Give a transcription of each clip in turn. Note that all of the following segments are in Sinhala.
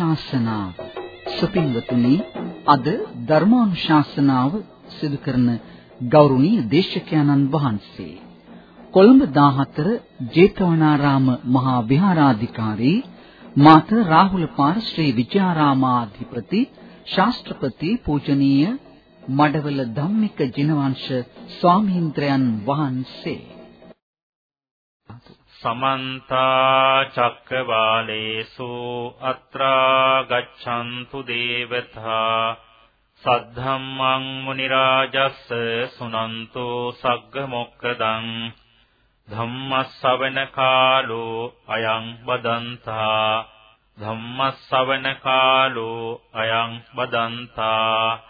ධර්මානුශාසනාව සුපින්වතුනි අද ධර්මානුශාසනාව සිදු කරන ගෞරවනීය දේශකයන්න් වහන්සේ. කොළඹ 14 ජේතවනාරාම මහා විහාරාධිකාරී මාත රාහුල පාර ශ්‍රී විජයාරාමාධිපති ශාස්ත්‍රපති පූජනීය මඩවල ධම්මික ජිනවංශ ස්වාමීන්ද්‍රයන් වහන්සේ. සමන්ත චක්කවාලේසු අත්‍රා ගච්ඡන්තු දේවතා සද්ධම්මං මුනි රාජස්ස සුනන්තු සග්ග මොක්කදං ධම්මස්සවන කාලෝ අයං බදන්තා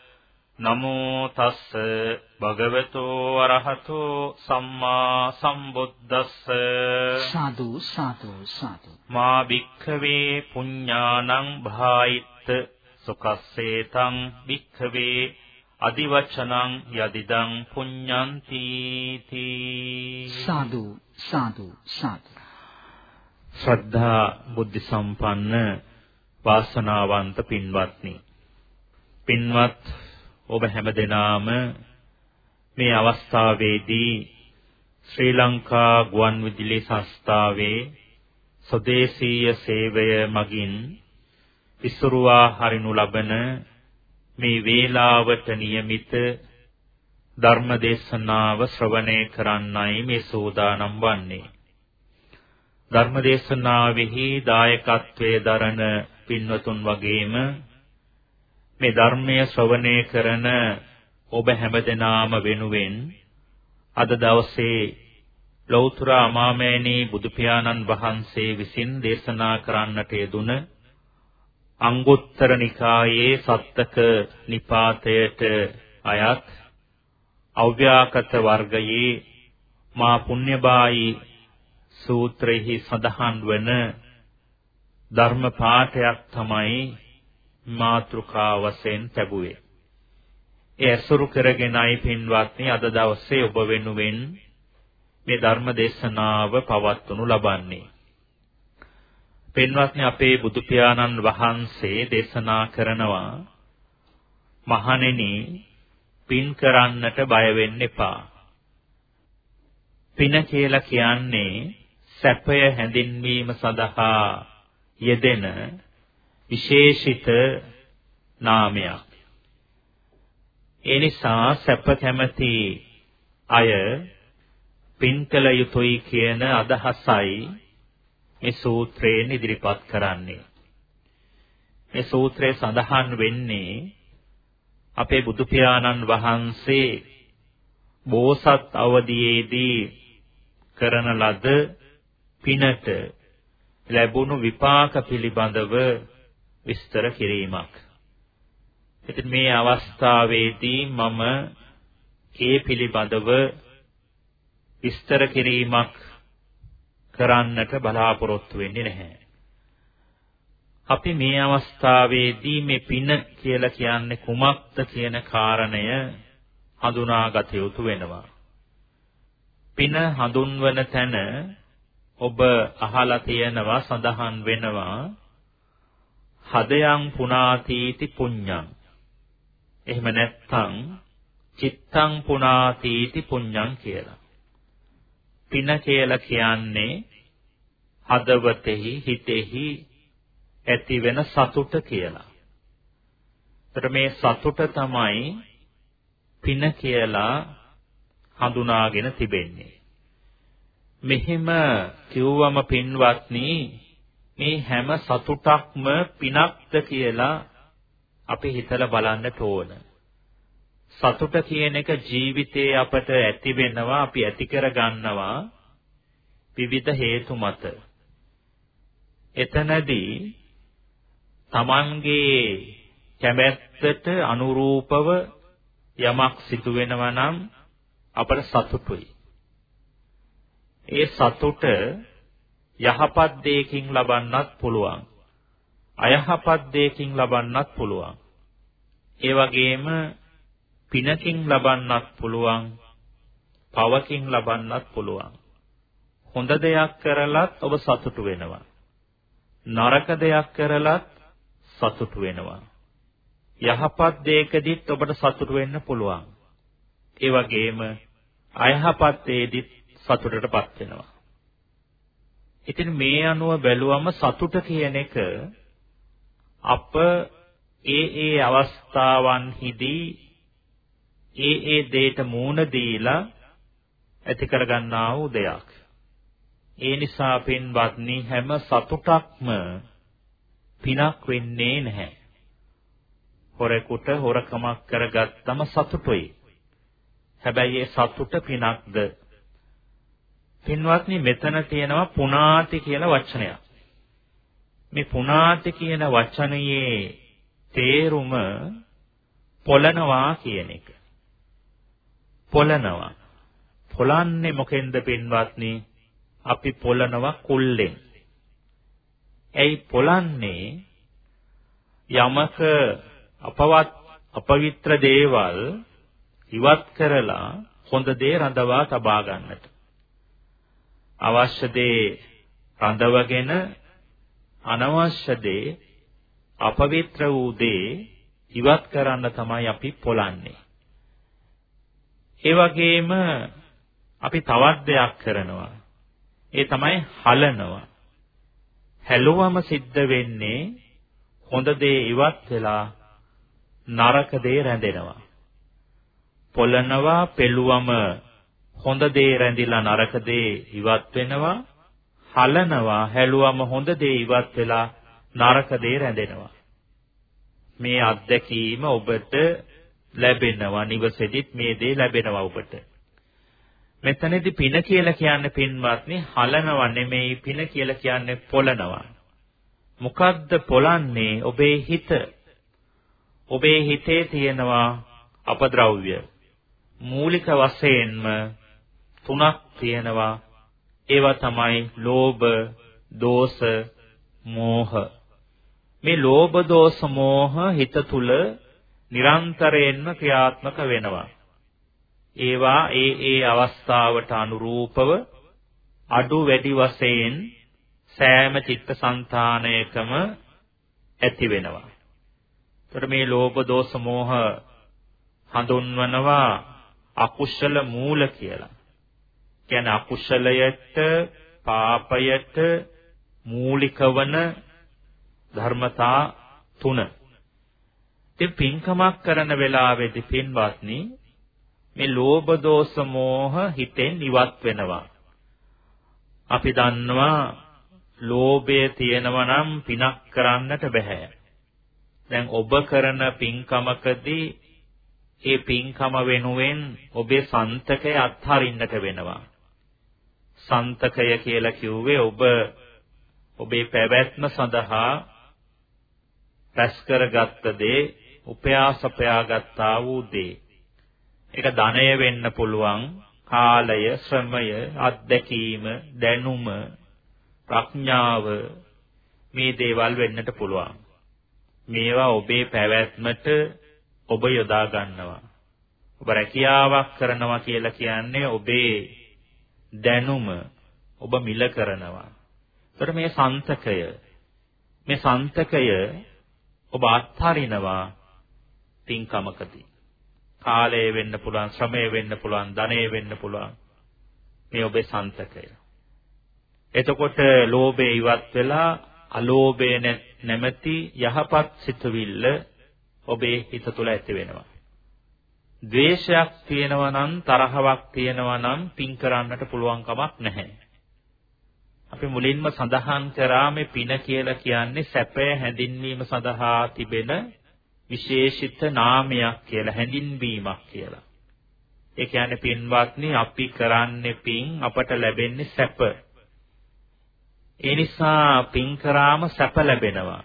නමෝ තස්ස භගවතෝ අරහතෝ සම්මා සම්බුද්දස්ස. සාදු සාදු සාදු. මා භික්ඛවේ පුඤ්ඤානං භායිත්ත. සුකස්සේතං භික්ඛවේ අදිවචනං යදිදං පුඤ්ඤන්ති තී. සාදු සාදු සාදු. ශ්‍රද්ධා බුද්ධ සම්පන්න වාසනාවන්ත පින්වත්නි. පින්වත් ඔබ හැමදෙනාම මේ අවස්ථාවේදී ශ්‍රී ලංකා ගුවන්විදුලි සංස්ථාවේ ස්වදේශීය සේවය මගින් ඉස්සරුවා හරිනු ලබන මේ වේලාවට નિયમિત ධර්ම දේශනාව ශ්‍රවණය කරන්නයි මේ සූදානම් වන්නේ ධර්ම දේශනාවෙහි දායකත්වයේ දරන පින්වතුන් වගේම මේ ධර්මයේ ශ්‍රවණය කරන ඔබ හැමදෙනාම වෙනුවෙන් අද දවසේ ලෞතර අමාමෑණී බුදු පියාණන් වහන්සේ විසින් දේශනා කරන්නට යෙදුන අංගුත්තර නිකායේ සත්තක නිපාතයට අයත් අව්‍යාකත වර්ගයේ මා පුණ්‍යබායි සූත්‍රෙහි සඳහන් වන ධර්ම පාඨයක් තමයි මාතෘකා වශයෙන් ලැබුවේ. ඒ අසුරු කරගෙනයි පින්වත්නි අද දවසේ ඔබ වෙනුවෙන් මේ ධර්ම දේශනාව පවත්වනු ලබන්නේ. පින්වත්නි අපේ බුදු පියාණන් වහන්සේ දේශනා කරනවා මහණෙනි පින් කරන්නට බය වෙන්න එපා. පින කියලා කියන්නේ සැපය හැඳින්වීම සඳහා යෙදෙන විශේෂිත නාමයක්. ඒ නිසා සැප කැමැති අය පින්කල යුතුයි කියන අදහසයි මේ සූත්‍රයෙන් ඉදිරිපත් කරන්නේ. මේ සූත්‍රයේ සඳහන් වෙන්නේ අපේ බුදු පියාණන් වහන්සේ බෝසත් අවදියේදී කරන ලද පිනට ලැබුණු විපාක පිළිබඳව විස්තර කිරීමක්. ඉතින් මේ අවස්ථාවේදී මම ඒ පිළිබඳව විස්තර කිරීමක් කරන්නට බලාපොරොත්තු වෙන්නේ නැහැ. අපි මේ අවස්ථාවේදී මේ පින කියලා කියන්නේ කුමක්ද කියන කාරණය හඳුනාගත යුතු වෙනවා. පින හඳුන්වන තැන ඔබ අහලා තියෙනවා සඳහන් වෙනවා හදයන් පුනාතීති පුඤ්ඤං. එහෙම නැත්නම් චිත්තං පුනාතීති පුඤ්ඤං කියලා. පින කියලා කියන්නේ හදවතෙහි හිතෙහි ඇති වෙන සතුට කියලා. ඒතර මේ සතුට තමයි පින කියලා හඳුනාගෙන තිබෙන්නේ. මෙහිම කිව්වම පින්වත්නි මේ හැම සතුටක්ම පිනක්ද කියලා අපි හිතලා බලන්නට ඕන. සතුට කියන එක ජීවිතේ අපට ඇති වෙනවා අපි ඇති කර ගන්නවා විවිධ හේතු මත. එතනදී Tamanගේ කැමැත්තට අනුරූපව යමක් සිදු වෙනවා නම් අපට සතුටුයි. ඒ සතුට යහපත් දෙයකින් ලබන්නත් පුළුවන්. අයහපත් දෙයකින් ලබන්නත් පුළුවන්. ඒ වගේම පිනකින් ලබන්නත් පුළුවන්. පවකින් ලබන්නත් පුළුවන්. හොඳ දෙයක් කරලත් ඔබ සතුටු වෙනවා. නරක දෙයක් කරලත් සතුටු වෙනවා. යහපත් දෙයකදීත් ඔබට සතුටු වෙන්න පුළුවන්. ඒ වගේම අයහපත් දෙයදීත් සතුටටපත් වෙනවා. ඉතින් මේ අනුව බැලුවම සතුට කියන එක අප ඒ ඒ අවස්ථාවන්හිදී ඒ ඒ දෙයට මූණ දීලා ඇති කරගන්නා වූ දෙයක්. ඒ නිසා පින්වත්නි හැම සතුටක්ම පිනක් වෙන්නේ නැහැ. හොරෙකුට හොරකමක් කරගත්තම සතුටුයි. හැබැයි ඒ සතුට පිනක්ද? පින්වත්නි මෙතන තියෙනවා පුනාති කියලා වචනයක්. මේ පුනාති කියන වචනයේ තේරුම පොළනවා කියන එක. පොළනවා. පොළන්නේ මොකෙන්ද පින්වත්නි? අපි පොළනවා කුල්ලෙන්. ඇයි පොළන්නේ? යමක අපවත් අපවිත්‍ර දේවල් ඉවත් කරලා හොඳ දේ රඳවා තබා ගන්නට. අවශ්‍ය දේ රඳවගෙන අනවශ්‍ය දේ අපවිත්‍ර වූ දේ ඉවත් කරන්න තමයි අපි පොළන්නේ. ඒ වගේම අපි තවත් දෙයක් කරනවා. ඒ තමයි හලනවා. හැලුවම සිද්ධ වෙන්නේ හොඳ දේ ඉවත් වෙලා නරක දේ රැඳෙනවා. පොළනවා පෙළුවම හොඳ දේ රැඳිලා නරක දේ ඉවත් වෙනවා. හලනවා හැලුවම හොඳ දේ ඉවත් වෙලා නරක දේ රැඳෙනවා. මේ අත්දැකීම ඔබට ලැබෙනවා නිවසේදිත් මේ දේ ලැබෙනවා ඔබට. මෙතනදී පින කියලා කියන්නේ පින්වත්නි හලනවා නෙමෙයි පින කියලා කියන්නේ පොළනවා. මොකද්ද පොළන්නේ ඔබේ හිත? ඔබේ හිතේ තියෙනවා අපද්‍රව්‍ය. මූලික වශයෙන්ම තුනක් තියෙනවා. ඒවා තමයි ලෝභ, දෝෂ, මෝහ. මේ ලෝභ, දෝෂ, මෝහ හිත තුල නිරන්තරයෙන්ම ක්‍රියාත්මක වෙනවා. ඒවා ඒ ඒ අවස්ථාවට අනුරූපව අඩු වැඩි වශයෙන් සෑම චිත්තසංතානයකම ඇති වෙනවා. එතකොට මේ ලෝභ දෝෂ මෝහ හඳුන්වනවා අකුශල මූල කියලා. කියන්නේ අකුශලයට පාපයට මූලික වන ධර්මතා තුන. ඉතින් පින්කමක් කරන වෙලාවේදී පින්වත්නි මේ ලෝභ දෝෂ මෝහ හිතෙන් ඉවත් වෙනවා. අපි දන්නවා ලෝභය තියෙනවා නම් පිනක් කරන්නට බෑ. දැන් ඔබ කරන පින්කමකදී ඒ පින්කම වෙනුවෙන් ඔබේ සන්තකය අත්හරින්නට වෙනවා. සන්තකය කියලා කිව්වේ ඔබ. ඔබේ පැවැත්ම සඳහා රැස් කරගත්ත දේ උපයාසපයා ගත්තා වූ දේ. ඒක ධනය වෙන්න පුළුවන් කාලය ශ්‍රමය අත්දැකීම දැනුම ප්‍රඥාව මේ දේවල් වෙන්නට පුළුවන්. මේවා ඔබේ පැවැත්මට ඔබ යොදා ගන්නවා. ඔබ රැකියාවක් කරනවා කියලා කියන්නේ ඔබේ දැනුම ඔබ මිල කරනවා එතකොට මේ සන්තකය මේ සන්තකය ඔබ අත්හරිනවා පින්කමකදී කාලය වෙන්න පුළුවන්, ශ්‍රමය වෙන්න පුළුවන්, ධනය වෙන්න පුළුවන්. මේ ඔබේ සන්තකය. එතකොට ලෝභය ඉවත් වෙලා අලෝභය නැමැති යහපත් සිතුවිල්ල ඔබේ හිත තුළ ඇති වෙනවා. ද්වේෂයක් තියෙනවා නම් තරහවක් තියෙනවා නම් පින් කරන්නට පුළුවන් කමක් නැහැ. අපි මුලින්ම සඳහන් කරා මේ පින කියලා කියන්නේ සැපය හැඳින්වීම සඳහා තිබෙන විශේෂිත නාමයක් කියලා හැඳින්වීමක් කියලා. ඒ කියන්නේ පින්වත්නි අපි කරන්නේ පින් අපට ලැබෙන්නේ සැප. ඒ නිසා පින් කරාම සැප ලැබෙනවා.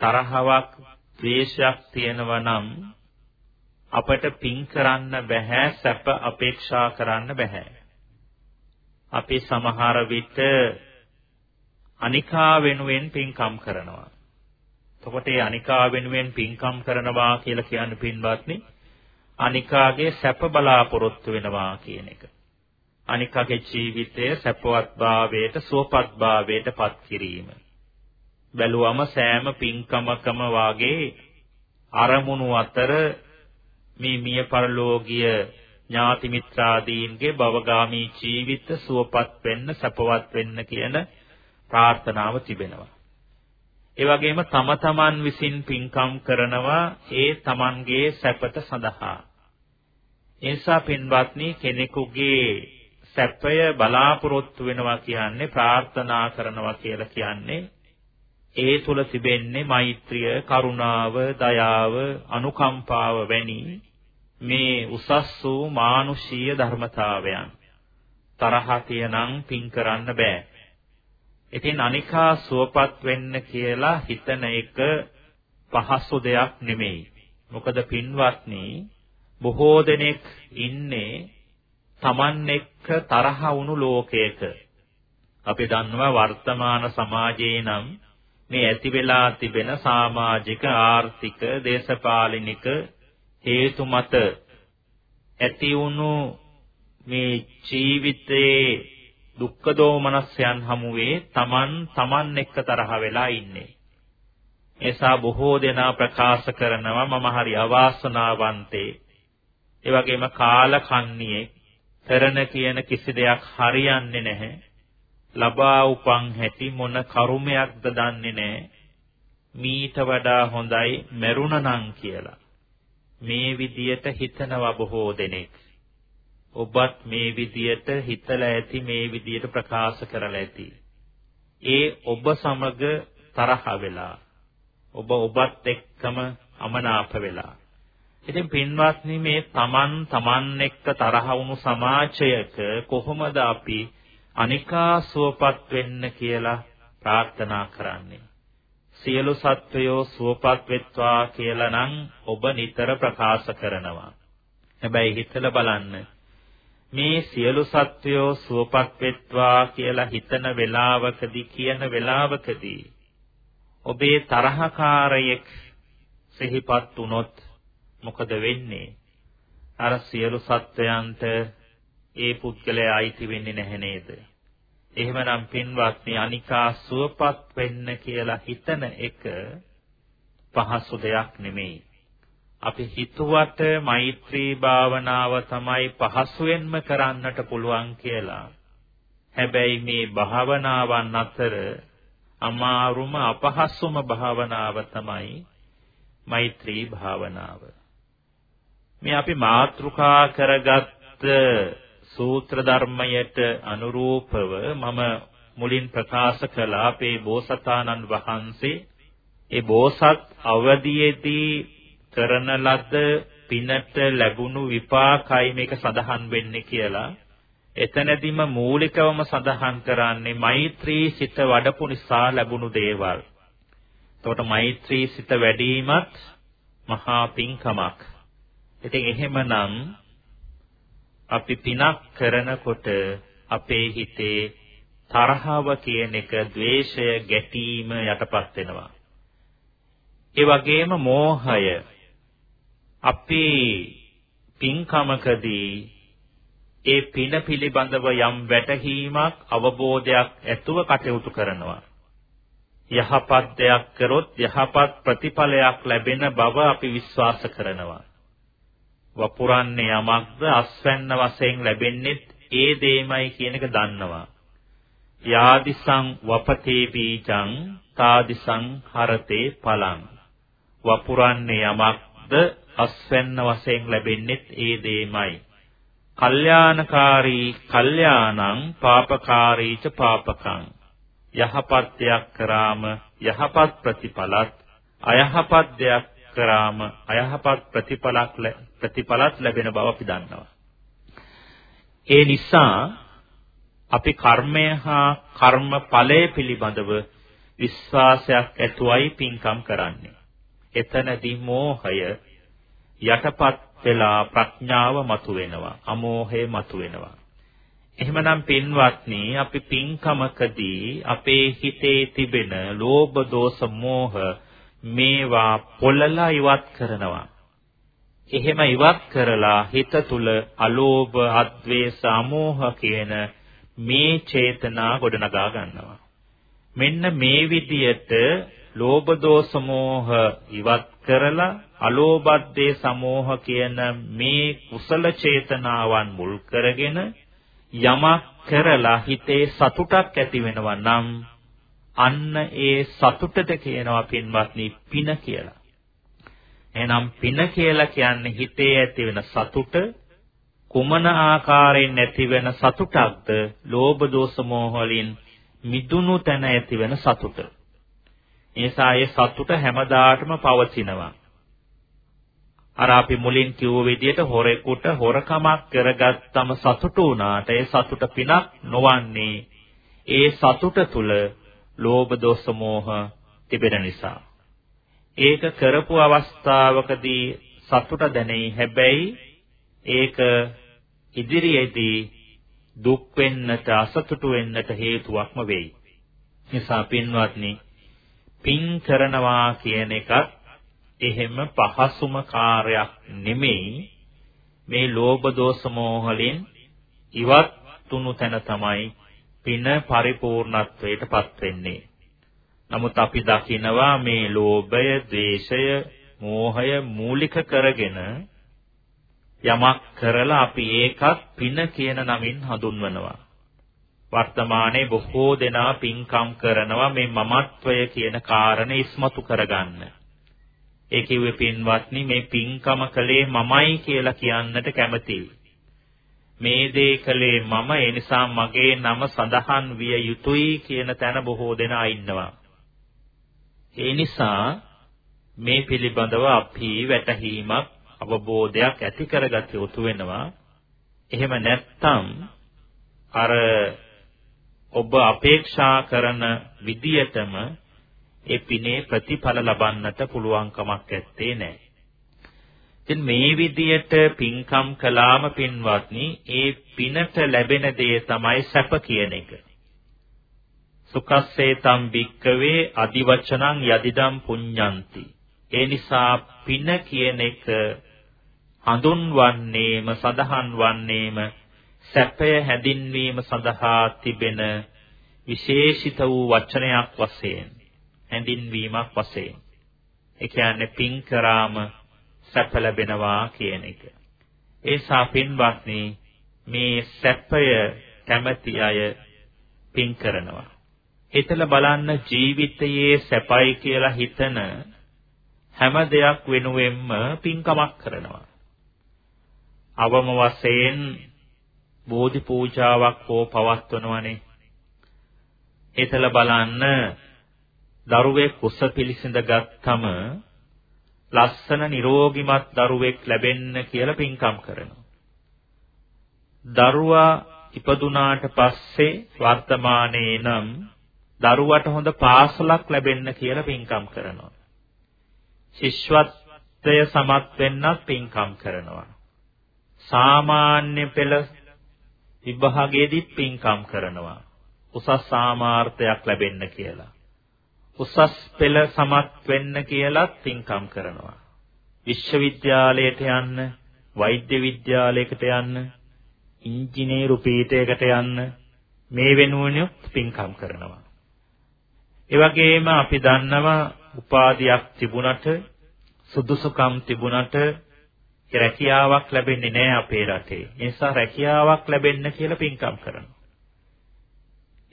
තරහවක්, ද්වේෂයක් තියෙනවා නම් අපට පින් කරන්න බෑ සැප අපේක්ෂා කරන්න බෑ. අපි සමහර විට අනිකා වෙනුවෙන් පින්කම් කරනවා. එතකොට ඒ අනිකා වෙනුවෙන් පින්කම් කරනවා කියලා කියන්නේ පින්වත්නි අනිකාගේ සැප බලාපොරොත්තු වෙනවා කියන එක. අනිකාගේ ජීවිතය සැපවත්භාවයට සුවපත්භාවයට පත් කිරීම. බැලුවම සෑම පින්කමකම වාගේ අරමුණු අතර මේ මිය පරලෝකීය ඥාති මිත්‍රාදීන්ගේ භවගාමී ජීවිත සුවපත් වෙන්න සැපවත් වෙන්න කියන ප්‍රාර්ථනාව තිබෙනවා. ඒ වගේම තම තමන් විසින් පින්කම් කරනවා ඒ තමන්ගේ සැපත සඳහා. එනිසා පින්වත්නි කෙනෙකුගේ සැපය බලාපොරොත්තු වෙනවා කියන්නේ ප්‍රාර්ථනා කරනවා කියලා කියන්නේ ඒ තුල තිබෙන්නේ මෛත්‍රිය, කරුණාව, දයාව, අනුකම්පාව වැනි මේ උසස් වූ මානුෂීය ධර්මතාවයන්. තරහ තියනම් පින් කරන්න බෑ. ඉතින් අනිකා සුවපත් වෙන්න කියලා හිතන එක පහසු දෙයක් නෙමෙයි. මොකද පින්වත්නි බොහෝ දෙනෙක් ඉන්නේ Taman එක්ක තරහ වුණු ලෝකයක. අපි දන්නවා වර්තමාන සමාජයේ නම් මේ ඇති වෙලා තිබෙන සමාජික ආර්ථික දේශපාලනික හේතු මත ඇති වුණු මේ ජීවිතයේ දුක්ඛ දෝමනස්යන් හමුවේ Taman Taman එක්ක තරහ වෙලා ඉන්නේ. එසා බොහෝ දෙනා ප්‍රකාශ කරනවා මම හරි අවාසනාවන්තේ. ඒ වගේම කාලකන්ණියේ කරන කියන කිසි දෙයක් හරියන්නේ නැහැ. ලබා උපන් හැටි මොන කරුමයක්ද දන්නේ නැහැ. මීට වඩා හොඳයි මරුණනම් කියලා. මේ විදියට හිතනවා බොහෝ දෙනෙක්. ඔබත් මේ විදියට හිතලා ඇති මේ විදියට ප්‍රකාශ කරලා ඇති. ඒ ඔබ සමග තරහ වෙලා ඔබ ඔබත් එක්කම අමනාප වෙලා. ඉතින් පින්වත්නි මේ Taman Taman එක්ක තරහ වුණු සමාජයක කොහොමද අපි අනිකා සුවපත් වෙන්න කියලා ප්‍රාර්ථනා කරන්නේ? සියලු සත්වයෝ සුවපත් වෙත්වා කියලා නම් ඔබ නිතර ප්‍රකාශ කරනවා. හැබැයි හිතලා බලන්න මේ සියලු සත්වයෝ සුවපත් වෙත්වා කියලා හිතන වෙලාවකදී කියන වෙලාවකදී ඔබේ තරහකාරයෙක් සිහිපත් වුනොත් මොකද වෙන්නේ? අර සියලු සත්වයන්ට ඒ පුද්ගලයා අයිති වෙන්නේ නැහැ නේද? එහෙමනම් පින්වත්නි අනිකා සුවපත් වෙන්න කියලා හිතන එක පහසු දෙයක් නෙමෙයි. අපි හිතුවට මෛත්‍රී භාවනාව තමයි පහසුවෙන්ම කරන්නට පුළුවන් කියලා. හැබැයි මේ භාවනාවන් අතර අමාරුම අපහසුම භාවනාව තමයි මෛත්‍රී භාවනාව. මේ අපි මාත්‍රිකා කරගත් සූත්‍ර ධර්මයට අනුරූපව මම මුලින් ප්‍රකාශ කළ අපේ බෝසතාණන් වහන්සේ ඒ බෝසත් අවදියේදී කරන ලද පිනට ලැබුණු විපාකයි මේක සඳහන් වෙන්නේ කියලා එතනදිම මූලිකවම සඳහන් කරන්නේ මෛත්‍රී සිත වඩපු නිසා ලැබුණු දේවල්. එතකොට මෛත්‍රී සිත වැඩිවීමත් මහා පිංකමක්. ඉතින් එහෙමනම් අපි පිනක් කරනකොට අපේ හිතේ තරහව කියන එක, ద్వේෂය, ගැටීම යටපත් වෙනවා. ඒ වගේම මෝහය අපි පින්කමකදී ඒ පින පිළිබඳව යම් වැටහීමක් අවබෝධයක් ඇතුව කටයුතු කරනවා. යහපත් දෙයක් කරොත් යහපත් ප්‍රතිඵලයක් ලැබෙන බව අපි විශ්වාස කරනවා. වපුරන්නේ යමක්ද අස්වැන්න වශයෙන් ලැබෙන්නේ ඒ දෙයමයි කියන එක දන්නවා. යාදිසං වපතේ බීජං තාදිසං හරතේ පලං. වපුරන්නේ යමක්ද අස්වැන්න වශයෙන් ලැබෙන්නේත් ඒ දෙයමයි. කල්යාණකාරී කල්යාණං පාපකාරීච පාපකං. යහපත් දෙයක් කරාම යහපත් ප්‍රතිඵලත් අයහපත් දෙයක් කරාම අයහපත් ප්‍රතිඵලක් ප්‍රතිඵලත් ලැබෙන බව අපි දන්නවා. ඒ නිසා අපි කර්මය හා කර්ම ඵලය පිළිබඳව විශ්වාසයක් ඇතුවයි පින්කම් කරන්නේ. එතනදී මෝහය යටපත් වෙලා ප්‍රඥාව මතුවෙනවා. අමෝහය මතුවෙනවා. එහෙමනම් පින්වත්නි අපි පින්කමකදී අපේ හිතේ තිබෙන ලෝභ දෝෂ මෝහ මේවා පොළලා ඉවත් කරනවා. එහෙම ඉවත් කරලා හිත තුල අලෝභ, අද්වේෂ, අමෝහ කියන මේ චේතනා ගොඩනගා ගන්නවා. මෙන්න මේ විදියට ලෝභ දෝෂ මෝහ ඉවත් කරලා අලෝභද්දේ සමෝහ කියන මේ කුසල චේතනාවන් මුල් කරගෙන යමක් කරලා හිතේ සතුටක් ඇති වෙනවා නම් අන්න ඒ සතුටට කියනවා පින්වත්නි පින කියලා. එහෙනම් පින කියලා කියන්නේ හිතේ ඇති වෙන සතුට කුමන ආකාරයෙන් ඇති වෙන සතුටක්ද? ලෝභ දෝෂ මෝහ වලින් මිදුණු තැන ඇති වෙන සතුට. ඒසා ඒ සතුට හැමදාටම පවතිනවා. අර අපි මුලින් කිව්ව විදිහට හොරෙකුට හොරකමක් කරගත්තම සතුටු වුණාට ඒ සතුට පිනක් නොවන්නේ ඒ සතුට තුල ලෝභ දෝෂ මෝහ තිබෙන නිසා. ඒක කරපු අවස්ථාවකදී සතුට දැනෙයි හැබැයි ඒක ඉදිරියේදී දුක් වෙන්නට අසතුටු වෙන්නට හේතුවක්ම වෙයි. නිසා පින්වත්නි පින් කරනවා කියන එකත් එහෙම පහසුම කාර්යයක් නෙමෙයි මේ ලෝභ දෝෂ මෝහලින් ඉවත් තුණු තැන තමයි පින පරිපූර්ණත්වයටපත් වෙන්නේ. නමුත් අපි දකිනවා මේ ලෝභය, ද්වේෂය, මෝහය මූලික කරගෙන යමක් කරලා අපි ඒකත් පින කියන නමින් හඳුන්වනවා. වර්තමානයේ බොහෝ දෙනා පින්කම් කරනවා මේ මමත්වය කියන කාරණේ ඉස්මතු කරගන්න. ඒ කිව්වේ පින්වත්නි මේ පින්කම කළේ මමයි කියලා කියන්නට කැමතියි. මේ දේ කළේ මම ඒ නිසා මගේ නම සඳහන් විය යුතුයි කියන තැන බොහෝ දෙනා ඉන්නවා. ඒ නිසා මේ පිළිබඳව අපි වැටහීමක් අවබෝධයක් ඇති කරගත යුතු වෙනවා. එහෙම නැත්නම් අර ඔබ අපේක්ෂා කරන විදියටම ඒ පිනේ ප්‍රතිඵල ලබන්නට පුළුවන් කමක් නැත්තේ නෑ. ඉතින් මේ විදියට පින්කම් කළාම පින්වත්නි ඒ පිනට ලැබෙන දේ තමයි සැප කියන එක. සුඛස්සේතම් භික්කවේ අදිවචනං යදිදම් පුඤ්ඤන්ති. ඒ නිසා පින කියන එක හඳුන්වන්නේම සඳහන් වන්නේම සැපය හැඳින්වීම සඳහා තිබෙන විශේෂිත වූ වචනයක් වශයෙන් හැඳින්වීමක් වශයෙන් ඒ කියන්නේ පින් කරාම සැප ලැබෙනවා කියන එක. ඒ සාපින්වත්නි මේ සැපය කැමැති අය පින් කරනවා. හිතලා බලන්න ජීවිතයේ සැපයි කියලා හිතන හැම දෙයක් වෙනුවෙන්ම පින්කමක් කරනවා. අවම වශයෙන් බෝධි පූජාවක් හෝ පවත්වනවනේ. හිතලා බලන්න දරුවෙක් කුස පිළිසිඳ ගත්තම ලස්සන නිරෝගිමත් දරුවෙක් ලැබෙන්න කියලා පින්කම් කරනවා. දරුවා ඉපදුනාට පස්සේ වර්තමානයේ නම් දරුවට හොඳ පාසලක් ලැබෙන්න කියලා පින්කම් කරනවා. ශිෂ්‍යත්වය සමත් වෙන්නත් පින්කම් කරනවා. සාමාන්‍ය පෙළ විභාගයේදී පින්කම් කරනවා. උසස් සාමාර්ථයක් ලැබෙන්න කියලා. උසස් පෙළ සමත් වෙන්න කියලා පින්කම් කරනවා. විශ්වවිද්‍යාලයට යන්න, වෛද්‍ය විද්‍යාලයකට යන්න, ඉංජිනේරු පීඨයකට යන්න මේ වෙනුවෙන් පින්කම් කරනවා. ඒ වගේම අපි දන්නවා උපාධියක් තිබුණට සුදුසුකම් තිබුණට රැකියාවක් ලැබෙන්නේ නැහැ අපේ රටේ. ඒ නිසා රැකියාවක් ලැබෙන්න කියලා පින්කම් කරනවා.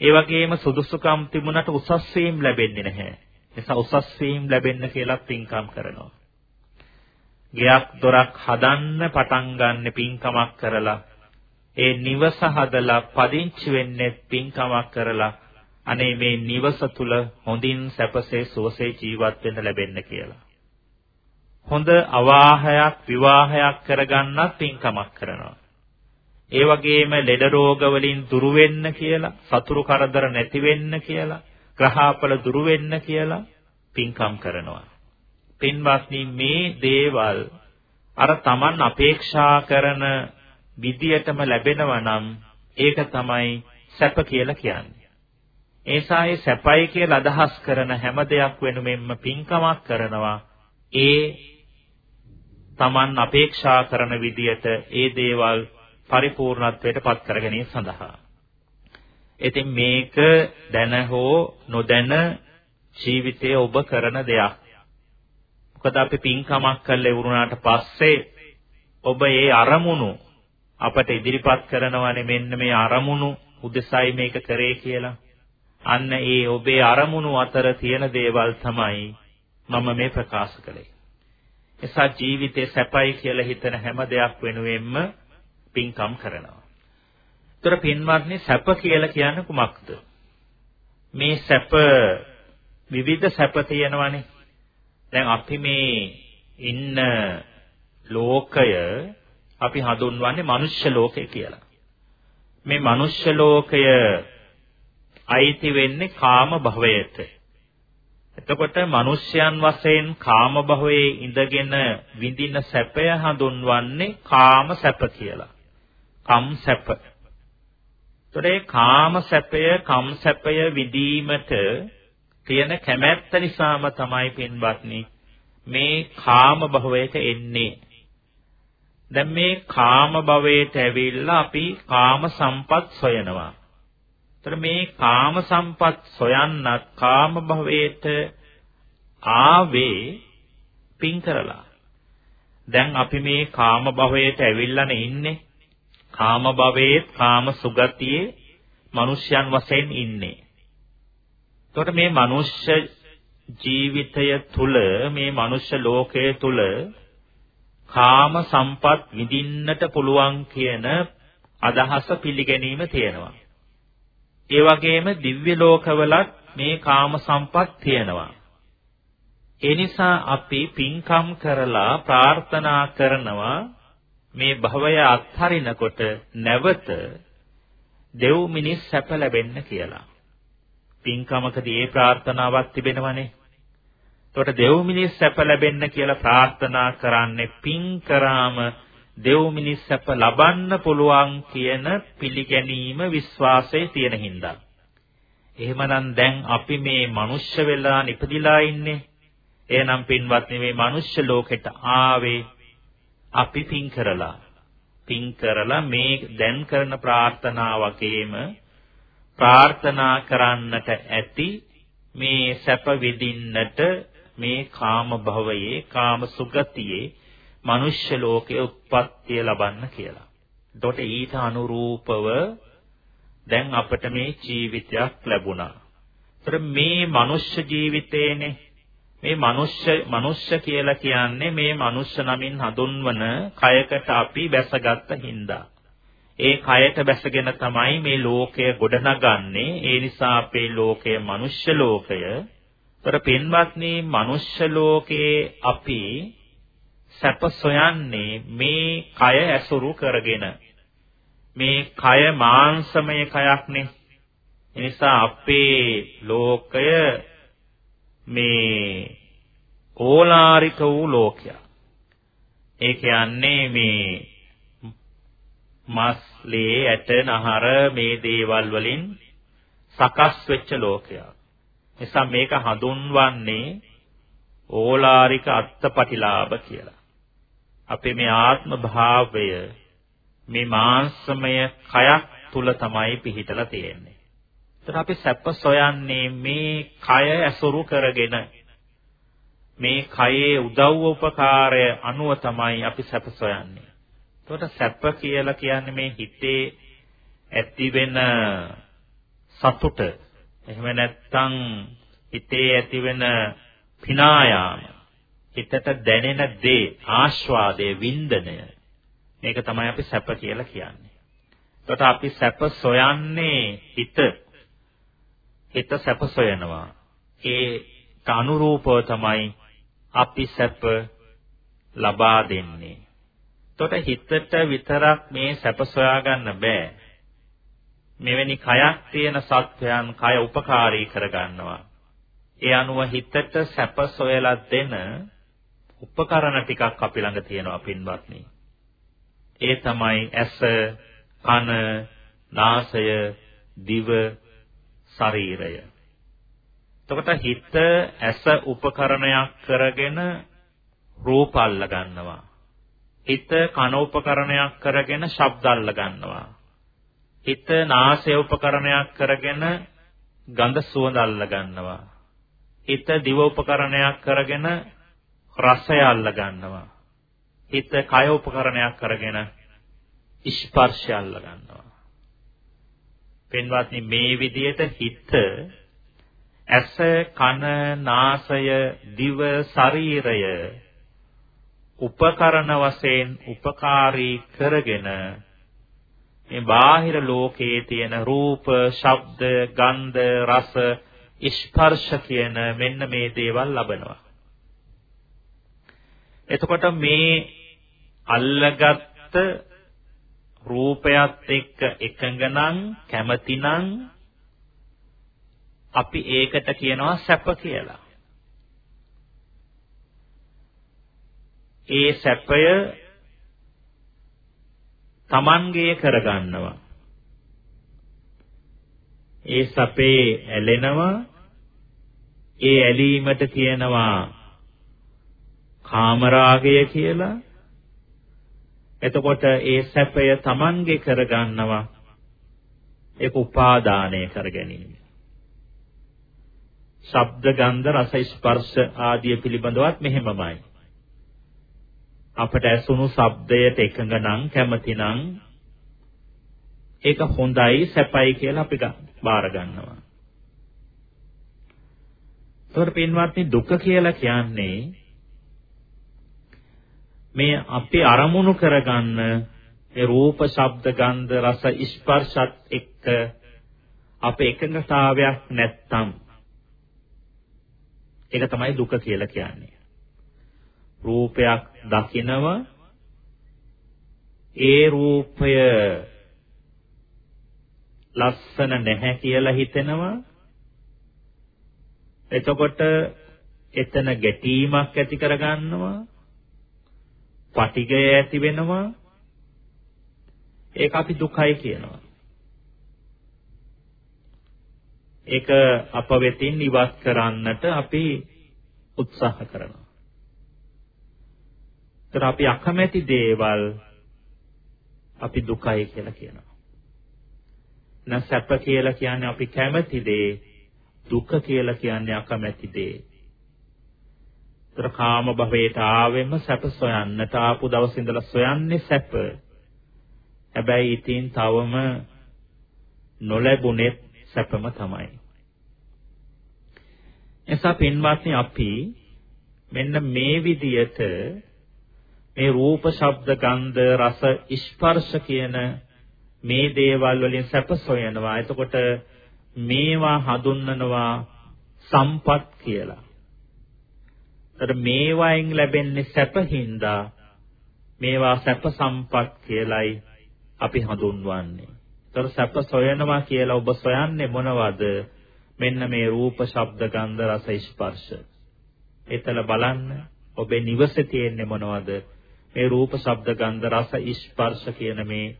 ඒ වගේම සුදුසුකම් තිබුණට උසස් වීම ලැබෙන්නේ නැහැ. නිසා උසස් වීම ලැබෙන්න කියලා පින්කම් කරනවා. ගයක් දොරක් හදන්න පටන් ගන්න පින්කමක් කරලා ඒ නිවස හදලා පදිංචි වෙන්නේ පින්කමක් කරලා අනේ මේ නිවස තුල හොඳින් සැපසේ සුවසේ ජීවත් වෙන්න ලැබෙන්න කියලා. හොඳ අවාහයක් විවාහයක් කරගන්නත් පින්කමක් කරනවා. ඒ වගේම ලෙඩ රෝග වලින් දුරු වෙන්න කියලා, සතුරු කරදර නැති වෙන්න කියලා, ග්‍රහාපල දුරු වෙන්න කියලා පින්කම් කරනවා. පින්වත්නි මේ දේවල් අර Taman අපේක්ෂා කරන විදියටම ලැබෙනවා නම් ඒක තමයි සැප කියලා කියන්නේ. ඒසා ඒ සැපයි කියලා අදහස් කරන හැම දෙයක් වෙනුවෙන්ම පින්කමක් කරනවා. ඒ Taman අපේක්ෂා කරන විදියට ඒ දේවල් පරිපූර්ණත්වයට පත් කර ගැනීම සඳහා. ඉතින් මේක දැන හෝ නොදැන ජීවිතයේ ඔබ කරන දෙයක්. මොකද අපි පින්කමක් කරලා ඉවරුණාට පස්සේ ඔබ ඒ අරමුණු අපට ඉදිරිපත් කරනවානේ මෙන්න මේ අරමුණු උදෙසයි මේක කරේ කියලා. අන්න ඒ ඔබේ අරමුණු අතර තියෙන දේවල් තමයි මම මේ ප්‍රකාශ කළේ. එසා ජීවිතේ සැපයි කියලා හිතන හැම දෙයක් වෙනුවෙන්ම පින්කම් කරනවා. ඒතර පින්වත්නි සැප කියලා කියන්නේ කුමක්ද? මේ සැප විවිධ සැප තියෙනවානේ. දැන් අපි මේ ඉන්න ලෝකය අපි හඳුන්වන්නේ මනුෂ්‍ය ලෝකය කියලා. මේ මනුෂ්‍ය ලෝකය අයිති වෙන්නේ කාම භවයට. එතකොට මිනිස්යන් වශයෙන් කාම භවයේ ඉඳගෙන විඳින සැපය හඳුන්වන්නේ කාම සැප කියලා. කම් සැප. ඒතරේ කාම සැපය, කම් සැපය විඳීමට තියෙන කැමැත්ත නිසාම තමයි පින්වත්නි මේ කාම භවයට එන්නේ. දැන් මේ කාම භවයට ඇවිල්ලා අපි කාම සම්පත් සොයනවා. ତර මේ කාම සම්පත් සොයන්නත් කාම භවයට ආවේ පින් කරලා. දැන් අපි මේ කාම භවයට ඇවිල්ලානේ ඉන්නේ. කාම භවයේ කාම සුගතියේ මිනිස්යන් වශයෙන් ඉන්නේ. එතකොට මේ මනුෂ්‍ය ජීවිතය තුල මේ මනුෂ්‍ය ලෝකයේ තුල කාම සම්පත් විඳින්නට පුළුවන් කියන අදහස පිළිගැනීම තියෙනවා. ඒ වගේම දිව්‍ය ලෝකවලත් මේ කාම සම්පත් තියෙනවා. ඒ නිසා අපි පින්කම් කරලා ප්‍රාර්ථනා කරනවා මේ භවය අත්හරිනකොට නැවත දෙව් මිනිස් සැප ලැබෙන්න කියලා. පින්කමකදී ඒ ප්‍රාර්ථනාවක් තිබෙනවනේ. එතකොට දෙව් මිනිස් සැප ලැබෙන්න කියලා ප්‍රාර්ථනා කරන්නේ පින් කරාම දෙව් මිනිස් සැප ලබන්න පුළුවන් කියන පිළිගැනීම විශ්වාසයේ තියෙන හින්දා. එහෙමනම් දැන් අපි මේ මනුෂ්‍ය වෙලා නිපදිලා ඉන්නේ. එහෙනම් පින්වත්නි මේ මනුෂ්‍ය ලෝකෙට ආවේ අපි පින් කරලා. පින් කරලා මේ දැන් කරන ප්‍රාර්ථනා වගේම ප්‍රාර්ථනා කරන්නට ඇති මේ සැප විඳින්නට මේ කාම භවයේ කාම සුගතියේ මනුෂ්‍ය ලෝකයේ උත්පත්තිය ලබන්න කියලා. එතකොට ඊට අනුරූපව දැන් අපිට මේ ජීවිතයක් ලැබුණා. ඒතර මේ මනුෂ්‍ය ජීවිතේනේ මේ මනුෂ්‍ය මනුෂ්‍ය කියලා කියන්නේ මේ මනුෂ්‍ය නමින් හඳුන්වන කයකට අපි බැසගත්ත හින්දා. ඒ කයට බැසගෙන තමයි මේ ලෝකය ගොඩනගන්නේ. ඒ නිසා අපේ ලෝකය මනුෂ්‍ය ලෝකය. ତර පින්වත්නි මනුෂ්‍ය ලෝකේ අපි සැප සොයන්නේ මේ කය ඇසුරු කරගෙන. මේ කය මාංශමය කයක්නේ. එනිසා අපේ ලෝකය මේ ඕලාරික වූ ලෝකයක්. ඒ කියන්නේ මේ මස්, ලේ, ඇට, නහර මේ දේවල් වලින් සකස් වෙච්ච ලෝකයක්. නිසා මේක හඳුන්වන්නේ ඕලාරික අත්පටිලාභ කියලා. අපේ මේ ආත්ම භාවය මේ මාංශමය කයක් තුල තමයි පිහිටලා තියෙන්නේ. ඒතර අපි සැප සොයන්නේ මේ කය ඇසුරු කරගෙන මේ කයේ උදව් උපකාරය අනුව තමයි අපි සැප සොයන්නේ. එතකොට සැප කියලා කියන්නේ මේ හිතේ ඇති වෙන සතුට. එහෙම නැත්නම් හිතේ ඇති වෙන පිනායාම හිතට දැනෙන දේ ආස්වාදයේ වින්දනය මේක තමයි අපි සැප කියලා කියන්නේ. එතකොට අපි සැප සොයන්නේ හිත හිත සැප සොයනවා. ඒ අනුරූපව තමයි අපි සැප ලබා දෙන්නේ. එතකොට හිතට විතරක් මේ සැප සොයා ගන්න බෑ. මෙවැනි කයක් තියෙන සත්වයන් කය උපකාරී කර ගන්නවා. ඒ අනුව හිතට සැප සොයලා දෙන උපකරණ ටිකක් අපි ළඟ තියෙනවා පින්වත්නි. ඒ තමයි ඇස, කන, නාසය, දිව, ශරීරය. එතකොට හිත ඇස උපකරණයක් කරගෙන රූප අල්ල ගන්නවා. හිත කන උපකරණයක් කරගෙන ශබ්ද අල්ල ගන්නවා. හිත නාසය උපකරණයක් කරගෙන ගඳ සුවඳ අල්ල ගන්නවා. හිත දිව උපකරණයක් කරගෙන රසය අල්ල ගන්නවා. හිත කය උපකරණයක් කරගෙන ස්පර්ශය අල්ල ගන්නවා. පින්වත්නි මේ විදිහට හිත ඇස කන නාසය දිව ශරීරය උපකරණ වශයෙන් උපකාරී කරගෙන මේ බාහිර ලෝකයේ තියෙන රූප, ශබ්ද, ගන්ධ, රස, ස්පර්ශ කියන මෙන්න මේ දේවල් ලබනවා. එතකොට මේ අල්ලගත්ත රූපයත් එක්ක එකඟ නම් කැමති නම් අපි ඒකට කියනවා සැප කියලා. ඒ සැපය Tamanගේ කරගන්නවා. ඒ සැපේ ඇලෙනවා. ඒ ඇලීමට කියනවා කාමරාගය කියලා. එතකොට ඒ සැපය Tamanගේ කරගන්නවා. ඒක උපාදානය කර ගැනීම. ශබ්ද ගන්ධ රස ස්පර්ශ ආදී පිළිබඳවත් මෙහෙමමයි. අපට ඇසුණු ශබ්දයට එකඟ නම් කැමති නම් ඒක හොඳයි සැපයි කියලා අපි බාර ගන්නවා. ඒතකොට පින්වත්නි දුක කියලා කියන්නේ මේ අපි අරමුණු කරගන්න ඒ රූප ශබ්ද ගන්ධ රස ස්පර්ශත් එක්ක අපේ එකඟතාවයක් නැත්තම් ඒක තමයි දුක කියලා කියන්නේ. රූපයක් දකිනව ඒ රූපය ලස්සන නැහැ කියලා හිතෙනවා එතකොට එතන ගැටීමක් ඇති කරගන්නවා පටිගය ඇති වෙනවා ඒක අපි දුකයි කියනවා ඒක අප වෙතින් ඉවත් කරන්නට අපි උත්සාහ කරනවා ඒතර අපි අකමැති දේවල් අපි දුකයි කියලා කියනවා. නැසැප කියලා කියන්නේ අපි කැමති දේ, දුක කියලා කියන්නේ අකමැති දේ. ඒතර කාම භවයට ආවෙම සැප සොයන්නට ආපු දවස් ඉඳලා සොයන්නේ සැප. හැබැයි ඉතින් තවම නොලැබුණෙත් සැපම තමයි. එසා පින්වත්නි අපි මෙන්න මේ විදියට මේ රූප, ශබ්ද, ගන්ධ, රස, ස්පර්ශ කියන මේ දේවල් වලින් සැප සොයනවා. එතකොට මේවා හඳුන්වනවා සම්පත් කියලා. ඒතර මේවායින් ලැබෙන්නේ සැපහින්දා මේවා සැප සම්පත් කියලයි අපි හඳුන්වන්නේ. ඒතර සැප සොයනවා කියලා ඔබ සොයන්නේ මොනවද? මෙන්න මේ රූප, ශබ්ද, ගන්ධ, රස, ස්පර්ශ. එතන බලන්න ඔබේ නිවසේ තියෙන්නේ මොනවද? මේ රූප, ශබ්ද, ගන්ධ, රස, ස්පර්ශ කියන මේ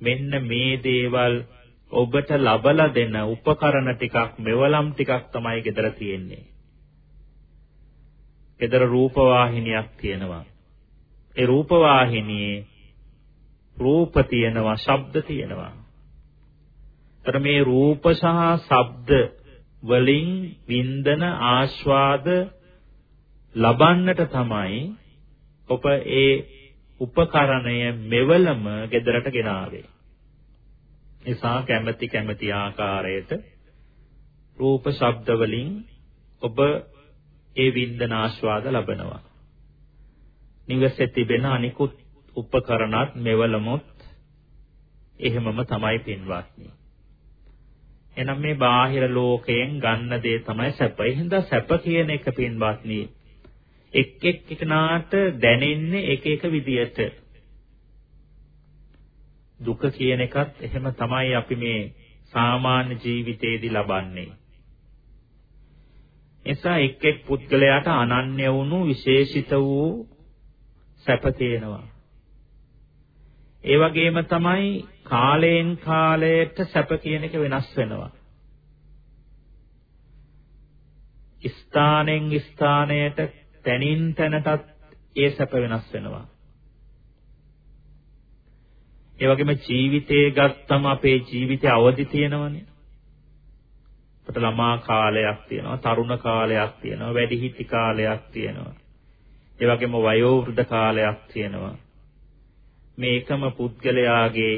මෙන්න මේ දේවල් ඔබට ලබලා දෙන උපකරණ ටිකක් මෙවලම් ටිකක් තමයි gedara තියෙන්නේ. Gedara රූප වාහිනියක් තියෙනවා. ඒ රූප වාහිනියේ රූප තියෙනවා, ශබ්ද තියෙනවා. ତර මේ රූප සහ ශබ්ද වලින් වින්දන ආස්වාද ලබන්නට තමයි ඔබ ඒ උපකරණය මෙවලම ගෙදරට ගෙනාවේ. නිසා කැමැති කැමැති ආකාරයට රූප ශබ්ද වලින් ඔබ ඒ වින්දන ආස්වාද ලබනවා. නිවසේ තිබෙන අනිකුත් උපකරණත් මෙවලමුත් එහෙමම තමයි පින්වත්නි. එනම් මේ බාහිර ලෝකයෙන් ගන්න දේ තමයි සැප. එහෙනම් සැප කියන එක පින්වත්නි එක් එක් එකනාට දැනෙන්නේ එක එක විදියට. දුක කියන එකත් එහෙම තමයි අපි මේ සාමාන්‍ය ජීවිතේදී ලබන්නේ. එසා එක් එක් පුද්ගලයාට අනන්‍ය වුණු විශේෂිත වූ සැප තියෙනවා. ඒ වගේම තමයි කාලයෙන් කාලයට සැප කියන එක වෙනස් වෙනවා. ස්ථානෙන් ස්ථානයට තනින් තැනටත් ඒ සැප වෙනස් වෙනවා. ඒ වගේම ජීවිතේ ගත්තම අපේ ජීවිතේ අවදි තියෙනවනේ. අපිට ළමා කාලයක් තියෙනවා, තරුණ කාලයක් තියෙනවා, වැඩිහිටි කාලයක් තියෙනවා. ඒ වගේම වයෝ වෘද්ධ කාලයක් තියෙනවා. මේකම පුද්ගලයාගේ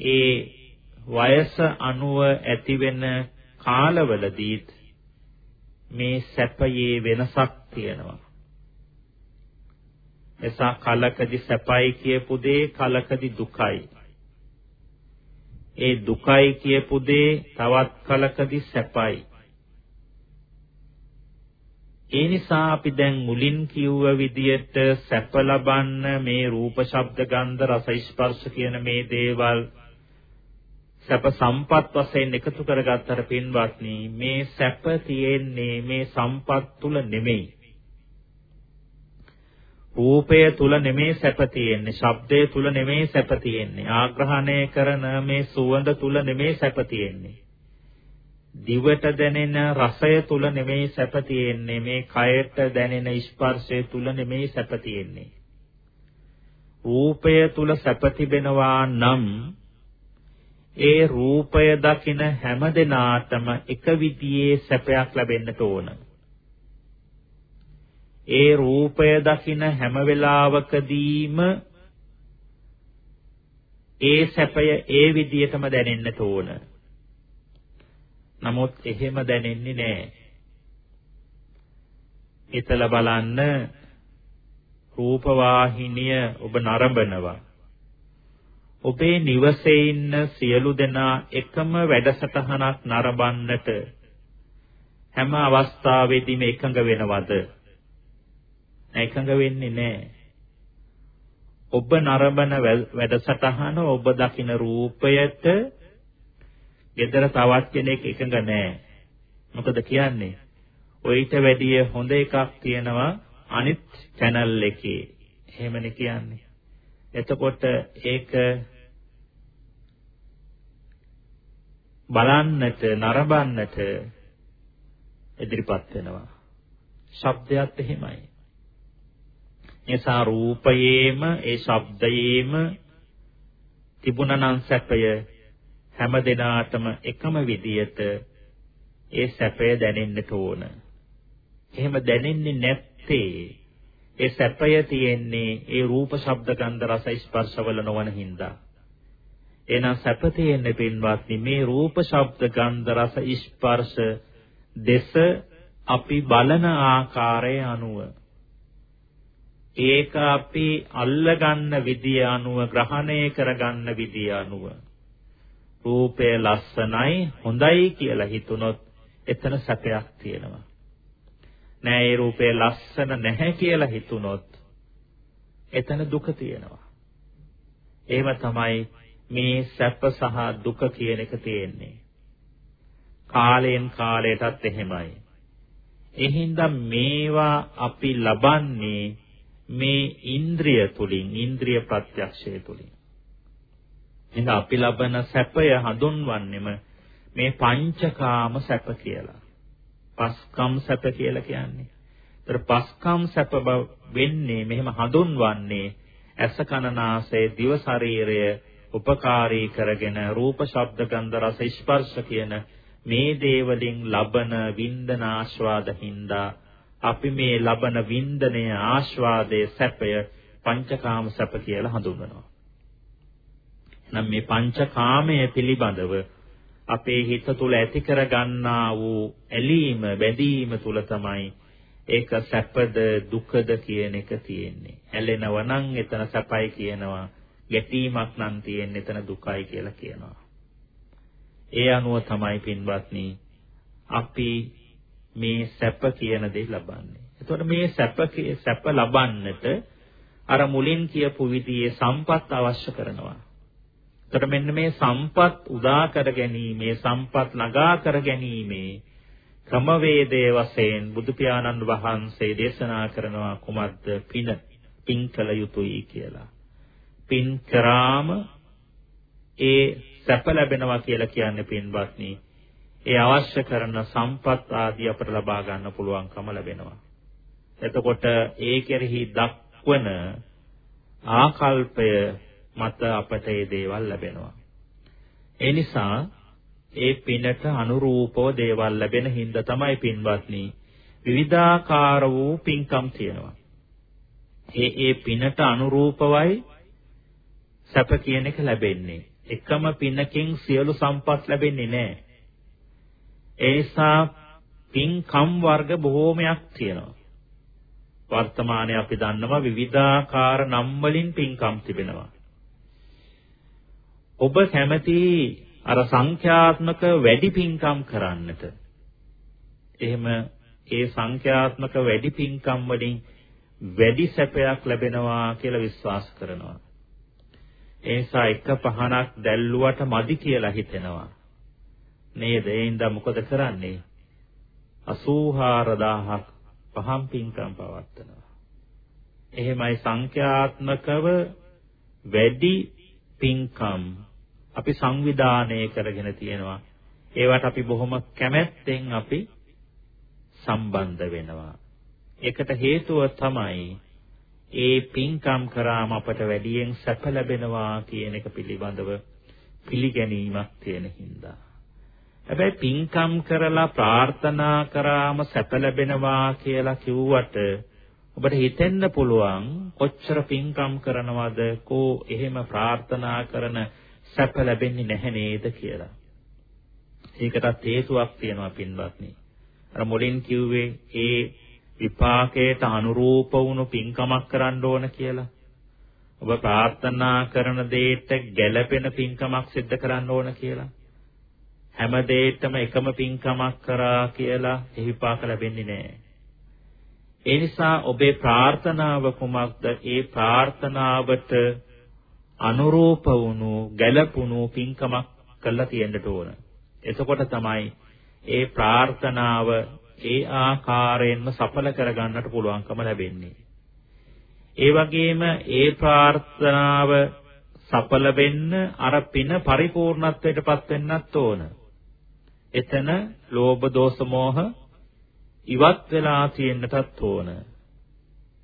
ඒ වයස අනුව ඇතිවෙන කාලවලදීත් මේ සැපයේ වෙනසක් තියෙනවා. එසා කලකදී සැපයි කියපු දේ කලකදී දුකයි. ඒ දුකයි කියපු දේ තවත් කලකදී සැපයි. ඒ නිසා අපි දැන් මුලින් කිව්ව විදියට සැප ලබන්න මේ රූප ශබ්ද ගන්ධ රස ස්පර්ශ කියන මේ දේවල් සැප සම්පත් වශයෙන් එකතු කරගත්තට පින්වත්නි මේ සැප තියෙන්නේ මේ සම්පත් තුල නෙමෙයි රූපය තුල නෙමේ සැප තියෙන්නේ, ශබ්දය තුල නෙමේ සැප තියෙන්නේ, ආග්‍රහණය කරන මේ සුවඳ තුල නෙමේ සැප තියෙන්නේ. දිවට දැනෙන රසය තුල නෙමේ සැප තියෙන්නේ, මේ කයට දැනෙන ස්පර්ශය තුල නෙමේ සැප තියෙන්නේ. රූපය තුල සැප තිබෙනවා නම් ඒ රූපය දකින හැම දිනාටම එක විදියේ සැපයක් ලැබෙන්න ඕන. ඒ රූපය දකින හැම වෙලාවකදීම ඒ සැපය ඒ විදියටම දැනෙන්න ඕන. නමුත් එහෙම දැනෙන්නේ නැහැ. හිතලා බලන්න රූප වාහිනිය ඔබ නරඹනවා. ඔබේ නිවසේ ඉන්න සියලු දෙනා එකම වැඩසටහනක් නරඹන්නට හැම අවස්ථාවෙදීම එකඟ වෙනවද? එකඟ වෙන්නේ නැහැ. ඔබ නරඹන වැඩසටහන ඔබ දකින රූපයට gedara තවත් කෙනෙක් එකඟ නැහැ. මොකද කියන්නේ? ඔయిత වැඩිය හොඳ එකක් තියෙනවා අනිත් channel එකේ. එහෙමනේ කියන්නේ. එතකොට ඒක බලන්නට නරඹන්නට ඉදිරිපත් වෙනවා. ශබ්දයක් එහෙමයි. එසා රූපයේම ඒ ශබ්දයේම තිබුණනම් සැපය හැම දිනාටම එකම විදියට ඒ සැපය දැනෙන්නට ඕන. එහෙම දැනෙන්නේ නැත්තේ ඒ සැපය තියෙන්නේ ඒ රූප ශබ්ද ගන්ධ රස ස්පර්ශවල නොවන හින්දා. එහෙනම් සැප තියෙන්නේ පින්වත්නි මේ රූප ශබ්ද ගන්ධ රස ස්පර්ශ දෙස අපි බලන ආකාරය අනුව ඒක අපි අල්ලගන්න විදිය අනුව ග්‍රහණය කරගන්න විදිය අනුව. රූපය ලස්සනයි හොඳයි කියලා හිතුනොත් එතන සැපයක් තියෙනවා. නෑ ඒ රූපය ලස්සන නැහැ කියලා හිතුනොත් එතන දුක තියෙනවා. එහෙම තමයි මේ සැප සහ දුක කියන එක තියෙන්නේ. කාලයෙන් කාලයටත් එහෙමයි. එහින්දා මේවා අපි ලබන්නේ මේ ඉන්ද්‍රිය තුලින් ඉන්ද්‍රිය ප්‍රත්‍යක්ෂය තුලින් එහෙනම් අපි ලබන සැපය හඳුන්වන්නෙම මේ පංචකාම සැප කියලා. පස්කම් සැප කියලා කියන්නේ. ඒතර පස්කම් සැප වෙන්නේ මෙහෙම හඳුන්වන්නේ ඇස කන නාසය දිව ශරීරය උපකාරී කරගෙන රූප ශබ්ද ගන්ධ රස ස්පර්ශ කියන මේ දේවලින් ලබන වින්දන ආස්වාද හින්දා අපි මේ ලබන වින්දනය ආස්වාදයේ සැපය පංචකාම සැප කියලා හඳුන්වනවා. නම් මේ පංචකාමයේ පිළිබඳව අපේ හිත තුළ ඇති කරගන්නා වූ ඇලීම බැඳීම තුළ තමයි ඒක සැපද දුකද කියන එක තියෙන්නේ. ඇලෙනව නම් එතන සැපයි කියනවා. ගැටීමක් නම් තියෙන්නේ එතන දුකයි කියලා කියනවා. ඒ අනුව තමයි පින්වත්නි අපි මේ සැප කියන දේ ලබන්නේ. එතකොට මේ සැප සැප ලබන්නට අර මුලින් කියපු විදිහේ සම්පත් අවශ්‍ය කරනවා. එතකොට මෙන්න මේ සම්පත් උදා කර ගැනීමේ සම්පත් නගා කර ගැනීමේ ක්‍රමවේදයේ වශයෙන් බුදු පියාණන් වහන්සේ දේශනා කරනවා කුමද්ද පින පින් කළ යුතුයි කියලා. පින් කරාම ඒ සැප ලැබෙනවා කියලා කියන්නේ පින්වත්නි ඒ අවශ්‍ය කරන සම්පත් ආදී අපට ලබා ගන්න පුළුවන්කම ලැබෙනවා. එතකොට ඒ කෙරෙහි දක්වන ආකල්පය මත අපට මේ දේවල් ලැබෙනවා. ඒ නිසා ඒ පිනට අනුරූපව දේවල් ලැබෙන හින්දා තමයි පින්වත්නි විවිධාකාර වූ පින්කම් තියෙනවා. ඒ ඒ පිනට අනුරූපවයි සැප කියන එක ලැබෙන්නේ. එකම පිනකින් සියලු සම්පත් ලැබෙන්නේ නැහැ. ඒ නිසා පින්කම් වර්ග බොහෝමයක් තියෙනවා. වර්තමානයේ අපි දන්නවා විවිධාකාර නම් වලින් පින්කම් තිබෙනවා. ඔබ කැමති අර සංඛ්‍යාත්මක වැඩි පින්කම් කරන්නට. එහෙම ඒ සංඛ්‍යාත්මක වැඩි පින්කම් වලින් වැඩි සැපයක් ලැබෙනවා කියලා විශ්වාස කරනවා. ඒ නිසා එක පහනක් දැල්ලුවට මදි කියලා හිතෙනවා. නේද? ඒ හින්දා මොකද කරන්නේ? 84000ක් පහම් පින්කම් පවත්නවා. එහෙමයි සංඛ්‍යාත්මකව වැඩි පින්කම් අපි සංවිධානය කරගෙන තියෙනවා. ඒවට අපි බොහොම කැමැත්තෙන් අපි සම්බන්ධ වෙනවා. ඒකට හේතුව තමයි ඒ පින්කම් කරාම අපට වැඩියෙන් සැප ලැබෙනවා කියන එක පිළිබඳව පිළිගැනීමක් තියෙන හින්දා. හැබැයි පින්කම් කරලා ප්‍රාර්ථනා කරාම සැප ලැබෙනවා කියලා කිව්වට ඔබට හිතෙන්න පුළුවන් කොච්චර පින්කම් කරනවද කෝ එහෙම ප්‍රාර්ථනා කරන සැප ලැබෙන්නේ නැහැ නේද කියලා. ඒකටත් හේතුවක් තියෙනවා පින්වත්නි. අර මුලින් කිව්වේ ඒ විපාකයට අනුරූප වුණු පින්කමක් කරන්න ඕන කියලා. ඔබ ප්‍රාර්ථනා කරන දෙයට ගැළපෙන පින්කමක් සිද්ධ කරන්න ඕන කියලා. හැම දෙයකම එකම පින්කමක් කරා කියලා ඒ විපාක ලැබෙන්නේ නැහැ. ඒ නිසා ඔබේ ප්‍රාර්ථනාව කුමක්ද? ඒ ප්‍රාර්ථනාවට අනුරූප වුණු ගැළපුණු පින්කමක් කළා තියෙන්නට ඕන. එතකොට තමයි ඒ ප්‍රාර්ථනාව ඒ ආකාරයෙන්ම සඵල කරගන්නට පුළුවන්කම ලැබෙන්නේ. ඒ වගේම ඒ ප්‍රාර්ථනාව සඵල වෙන්න අර පින පරිපූර්ණත්වයටපත් වෙන්නත් ඕන. එතන ලෝභ දෝෂ මෝහ ඉවත් වෙලා තියෙන්නටත් ඕන.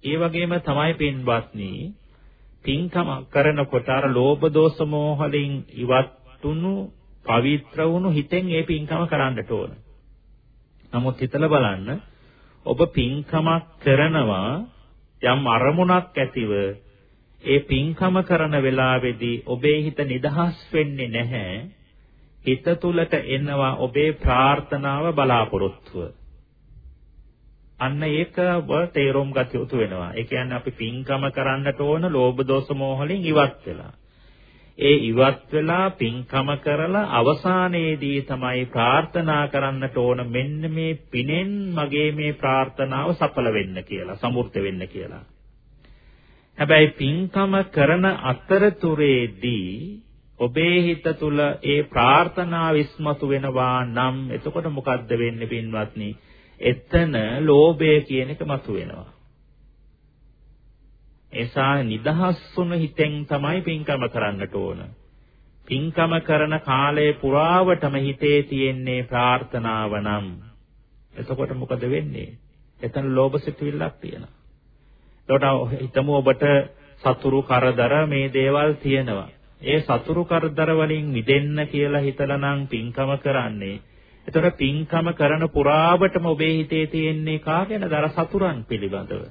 ඒ වගේම තමයි පින්වත්නි පින්කම කරනකොට අර ලෝභ දෝෂ මෝහ වලින් ඉවත් වුණු පවිත්‍ර වුණු හිතෙන් ඒ පින්කම කරන්නට ඕන. නමුත් හිතලා බලන්න ඔබ පින්කමක් කරනවා යම් අරමුණක් ඇතිව ඒ පින්කම කරන වෙලාවේදී ඔබේ හිත නිදහස් වෙන්නේ නැහැ. හිත තුලට එනවා ඔබේ ප්‍රාර්ථනාව බලාපොරොත්තුව. අන්න ඒක තේරුම් ගත යුතු වෙනවා. ඒ කියන්නේ අපි පින්කම කරන්නට ඕන ලෝභ දෝෂ මෝහ වලින් ඉවත් වෙලා. ඒ ඉවත් වෙලා පින්කම කරලා අවසානයේදී තමයි ප්‍රාර්ථනා කරන්නට ඕන මෙන්න මේ පිනෙන් මගේ මේ ප්‍රාර්ථනාව සඵල වෙන්න කියලා, සමෘද්ධ වෙන්න කියලා. හැබැයි පින්කම කරන අතරතුරේදී ඔබේ හිත තුල ඒ ප්‍රාර්ථනාව ඉස්මතු වෙනවා නම් එතකොට මොකද්ද වෙන්නේ පින්වත්නි? එතන ලෝභය කියන එක මතුවෙනවා. එසා නිදහස් වුණු හිතෙන් තමයි පින්කම කරන්නට ඕන. පින්කම කරන කාලය පුරාවටම හිතේ තියෙන්නේ ප්‍රාර්ථනාව නම් එතකොට මොකද වෙන්නේ? එතන ලෝභ සිතුවිල්ලක් තියෙනවා. එතකොට හිතමු ඔබට සතුරු කරදර මේ දේවල් තියෙනවා. ඒ සතුරු කරදර වලින් මිදෙන්න කියලා හිතලා නම් පින්කම කරන්නේ. එතකොට පින්කම කරන පුරාවටම ඔබේ හිතේ තියෙන්නේ කා ගැනද අර සතුරන් පිළිබඳව.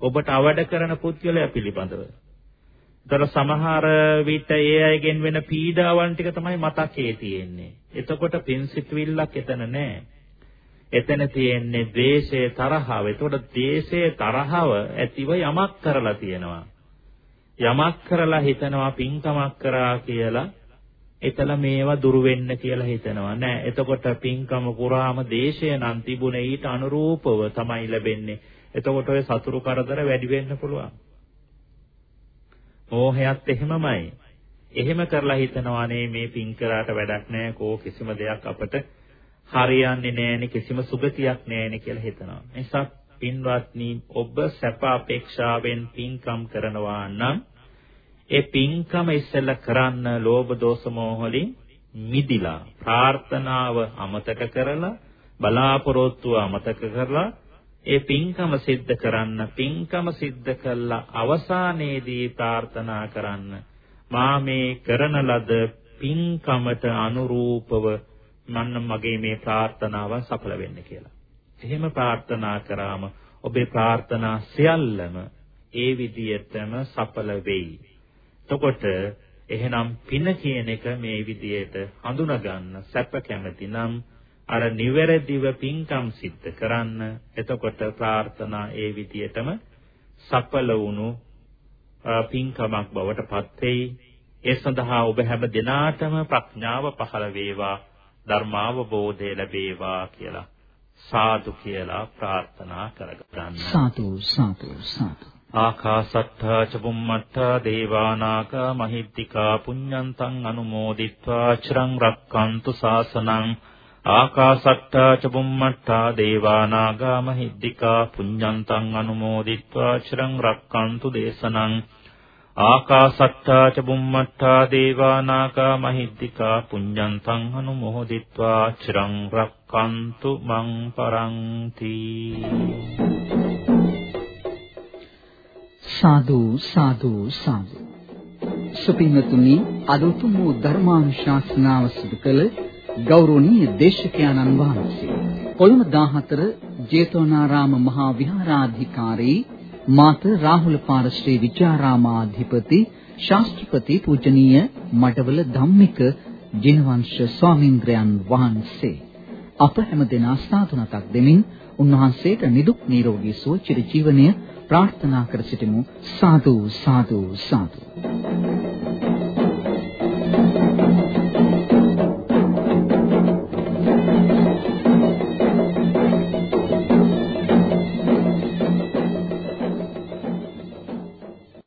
ඔබට අවඩ කරන පුද්ගලයා පිළිබඳව. ඒතර සමහර විට ඒ අයගෙන් වෙන පීඩාවන් ටික තමයි මතකයේ තියෙන්නේ. එතකොට පින්සිතවිල්ලක් එතන නැහැ. එතන තියෙන්නේ ද්වේෂය තරහව. එතකොට ද්වේෂය තරහව ඇතිව යමක් කරලා තියෙනවා. යමක් කරලා හිතනවා පින්කමක් කරා කියලා එතල මේවා දුරු වෙන්න කියලා හිතනවා නෑ එතකොට පින්කම පුරාම දේශය නම් තිබුණේ ඊට අනුරූපව තමයි ලැබෙන්නේ එතකොට ඔය සතුරු කරදර වැඩි වෙන්න පුළුවන්. මෝහයත් එහෙමමයි. එහෙම කරලා හිතනවා නේ මේ පින් කරාට වැඩක් නැහැ කෝ කිසිම දෙයක් අපට හරියන්නේ නැහෙනේ කිසිම සුගතියක් නැහෙනේ කියලා හිතනවා. නිසා පින්වත්නි ඔබ සැප අපේක්ෂාවෙන් පින්කම් කරනවා නම් ඒ පින්කම ඉස්සෙල්ලා කරන්න ලෝභ දෝෂ මොහ වලින් මිදිලා ප්‍රාර්ථනාව අමතක කරලා බලාපොරොත්තුව අමතක කරලා ඒ පින්කම සිද්ධ කරන්න පින්කම සිද්ධ කළා අවසානයේදී ප්‍රාර්ථනා කරන්න මා මේ කරන ලද පින්කමට අනුරූපව මන්න මගේ මේ ප්‍රාර්ථනාව සඵල වෙන්න කියලා. එහෙම ප්‍රාර්ථනා කරාම ඔබේ ප්‍රාර්ථනා සියල්ලම ඒ විදියටම සඵල වෙයි. එතකොට එහෙනම් පින කියන එක මේ විදියට හඳුනා ගන්න සැප කැමති නම් අර නිවැරදිව පින්කම් සිද්ධ කරන්න. එතකොට ප්‍රාර්ථනා ඒ විදියටම සඵල වුණු පින්කමක් බවට පත් වෙයි. ඒ සඳහා ඔබ හැම දිනාටම ප්‍රඥාව පහළ වේවා ධර්මාවබෝධය ලැබේවා කියලා. සාදු කියලා ප්‍රාර්ථනා කරගන්න. සාදු සාදු සාදු. ආකාසට්ඨා චබුම්මට්ඨා දේවානාග මහිද්దికා පුඤ්ඤන්තං අනුමෝදිත්වා චිරං රක්칸තු සාසනං ආකාසට්ඨා චබුම්මට්ඨා දේවානාග මහිද්దికා පුඤ්ඤන්තං අනුමෝදිත්වා චිරං රක්칸තු දේශනං ආකාසත්තා ච බුම්මත්තා දේවා නාග මහිද්దికා පුඤ්ඤං තං අනුමෝදිත්වා චිරං රක්칸තු මං පරන්ති. සාදු සාදු සාදු. සුපින්තුනි අද උතුම් ධර්මානුශාසනාව සිදු කළ ගෞරවනීය දේශකයන්න් වහන්සේ කොළඹ 14 ජේතවනාරාම මහා විහාරාධිකාරී මාත රාහුල පාරශ්‍රී විචාරාමාධිපති ශාස්ත්‍රපති පූජනීය මඩවල ධම්මික ජිනවංශ ස්වාමීන්ද්‍රයන් වහන්සේ. අප හැම දෙනා සාතුනතක් දෙමින් උන්වහන්සේට නිදුක් නිරෝගී සුව චිර ජීවනයේ ප්‍රාර්ථනා කර සිටිමු. සාදු සාදු සාදු.